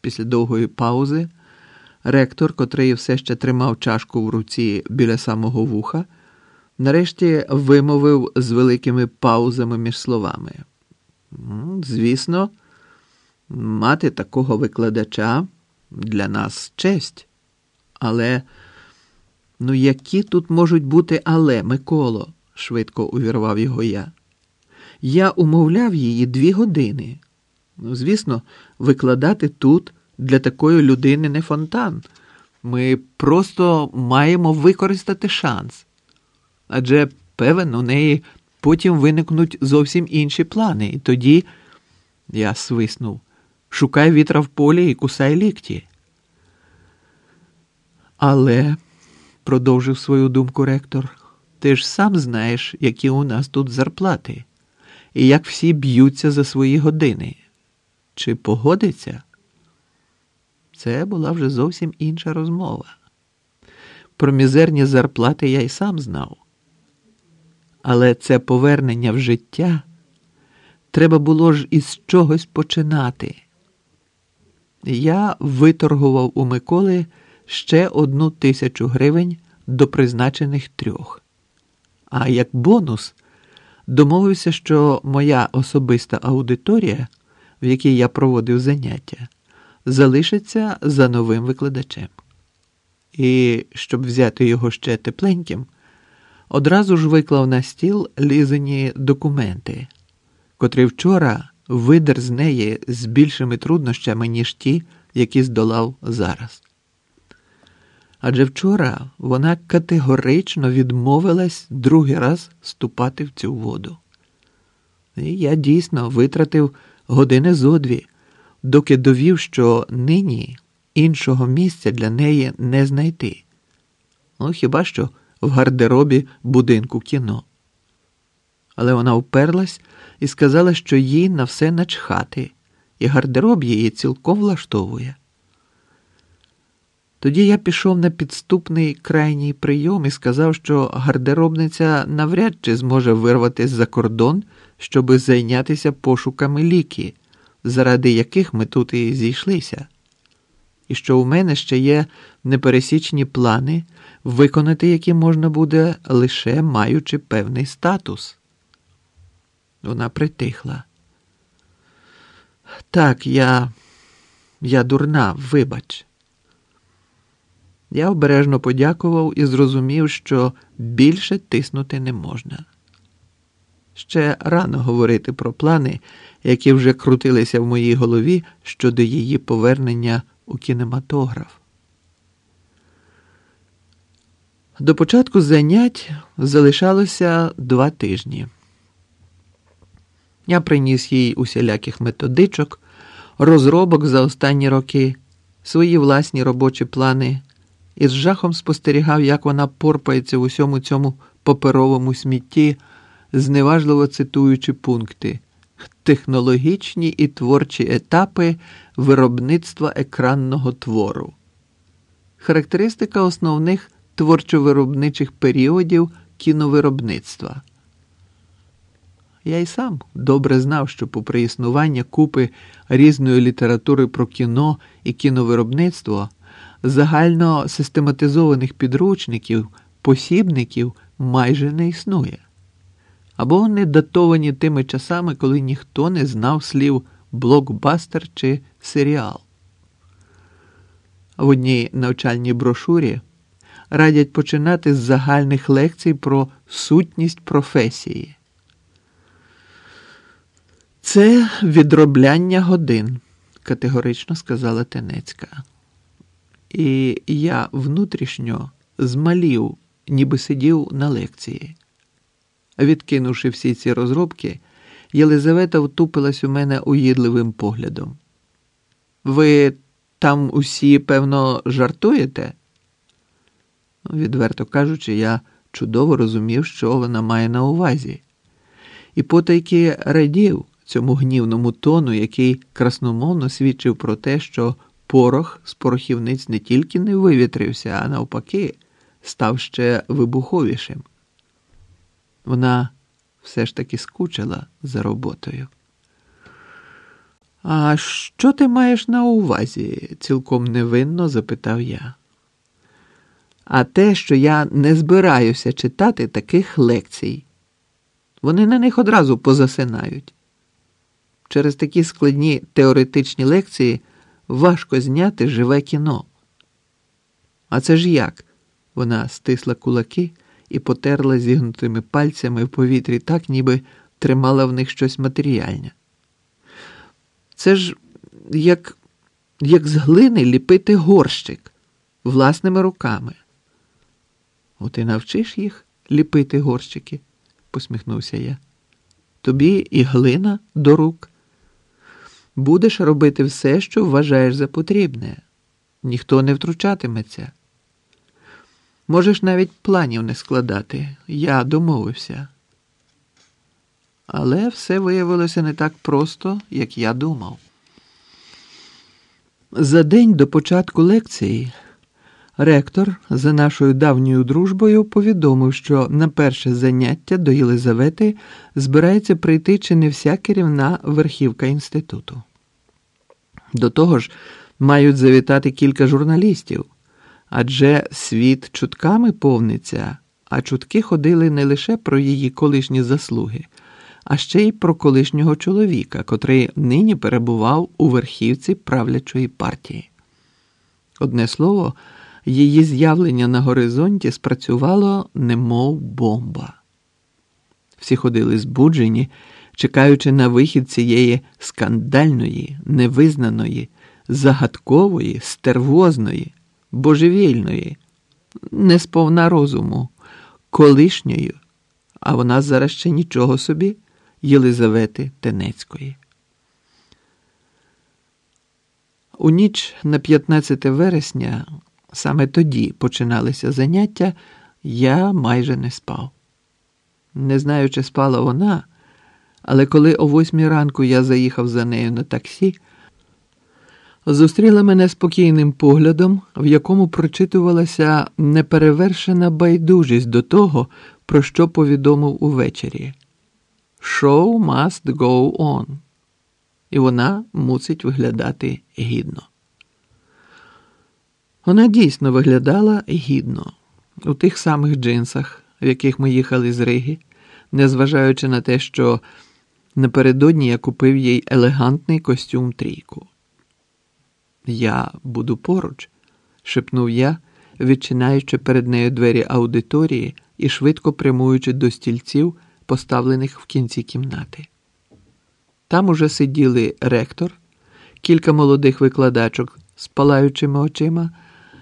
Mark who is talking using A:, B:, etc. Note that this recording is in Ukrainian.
A: Після довгої паузи ректор, котрий все ще тримав чашку в руці біля самого вуха, нарешті вимовив з великими паузами між словами. Звісно, мати такого викладача для нас честь. Але, ну, які тут можуть бути але, Миколо? швидко увірвав його я. Я умовляв її дві години. Ну, звісно, викладати тут для такої людини не фонтан. Ми просто маємо використати шанс. Адже, певен, у неї потім виникнуть зовсім інші плани, і тоді я свиснув. Шукай вітра в полі і кусай лікті. Але, продовжив свою думку ректор, ти ж сам знаєш, які у нас тут зарплати, і як всі б'ються за свої години. Чи погодиться? Це була вже зовсім інша розмова. Про мізерні зарплати я й сам знав. Але це повернення в життя треба було ж із чогось починати. Я виторгував у Миколи ще одну тисячу гривень до призначених трьох. А як бонус домовився, що моя особиста аудиторія, в якій я проводив заняття, залишиться за новим викладачем. І щоб взяти його ще тепленьким, одразу ж виклав на стіл лізані документи, котрі вчора видер з неї з більшими труднощами, ніж ті, які здолав зараз. Адже вчора вона категорично відмовилась другий раз ступати в цю воду. І я дійсно витратив години зо дві, доки довів, що нині іншого місця для неї не знайти. Ну, хіба що в гардеробі будинку кіно. Але вона вперлась і сказала, що їй на все начхати, і гардероб її цілком влаштовує. Тоді я пішов на підступний крайній прийом і сказав, що гардеробниця навряд чи зможе вирватися за кордон, щоби зайнятися пошуками ліки, заради яких ми тут і зійшлися, і що у мене ще є непересічні плани, виконати які можна буде лише маючи певний статус. Вона притихла. Так, я, я дурна, вибач. Я обережно подякував і зрозумів, що більше тиснути не можна. Ще рано говорити про плани, які вже крутилися в моїй голові щодо її повернення у кінематограф. До початку занять залишалося два тижні. Я приніс їй усіляких методичок, розробок за останні роки, свої власні робочі плани і з жахом спостерігав, як вона порпається в усьому цьому паперовому смітті, зневажливо цитуючи пункти технологічні і творчі етапи виробництва екранного твору. Характеристика основних творчо-виробничих періодів кіновиробництва. Я й сам добре знав, що попри існування купи різної літератури про кіно і кіновиробництво загально систематизованих підручників, посібників майже не існує, або вони датовані тими часами, коли ніхто не знав слів блокбастер чи серіал. В одній навчальній брошурі радять починати з загальних лекцій про сутність професії. Це відробляння годин, категорично сказала Тенецька. І я внутрішньо змалів, ніби сидів на лекції. Відкинувши всі ці розробки, Єлизавета втупилась у мене уїдливим поглядом. Ви там усі, певно, жартуєте? Відверто кажучи, я чудово розумів, що вона має на увазі, і потайки радів цьому гнівному тону, який красномовно свідчив про те, що порох з порохівниць не тільки не вивітрився, а навпаки, став ще вибуховішим. Вона все ж таки скучила за роботою. А що ти маєш на увазі? цілком невинно запитав я. А те, що я не збираюся читати таких лекцій. Вони на них одразу позасинають. Через такі складні теоретичні лекції важко зняти живе кіно. А це ж як? Вона стисла кулаки і потерла зігнутими пальцями в повітрі так, ніби тримала в них щось матеріальне. Це ж як, як з глини ліпити горщик власними руками. От і навчиш їх ліпити горщики, посміхнувся я. Тобі і глина до рук. Будеш робити все, що вважаєш за потрібне. Ніхто не втручатиметься. Можеш навіть планів не складати. Я домовився. Але все виявилося не так просто, як я думав. За день до початку лекції ректор за нашою давньою дружбою повідомив, що на перше заняття до Єлизавети збирається прийти чи не вся керівна верхівка інституту. До того ж, мають завітати кілька журналістів, адже світ чутками повниться, а чутки ходили не лише про її колишні заслуги а ще й про колишнього чоловіка, котрий нині перебував у верхівці правлячої партії. Одне слово, її з'явлення на горизонті спрацювало немов бомба. Всі ходили збуджені, чекаючи на вихід цієї скандальної, невизнаної, загадкової, стервозної, божевільної, несповна розуму, колишньої, а вона зараз ще нічого собі. Єлизавети Тенецької. У ніч на 15 вересня, саме тоді починалися заняття, я майже не спав. Не знаю, чи спала вона, але коли о восьмій ранку я заїхав за нею на таксі, зустріла мене спокійним поглядом, в якому прочитувалася неперевершена байдужість до того, про що повідомив увечері. Show must go on. І вона мусить виглядати гідно. Вона дійсно виглядала гідно у тих самих джинсах, в яких ми їхали з Риги, незважаючи на те, що напередодні я купив їй елегантний костюм трійку. Я буду поруч, шепнув я, відчинаючи перед нею двері аудиторії і швидко прямуючи до стільців поставлених в кінці кімнати. Там уже сиділи ректор, кілька молодих викладачок з палаючими очима.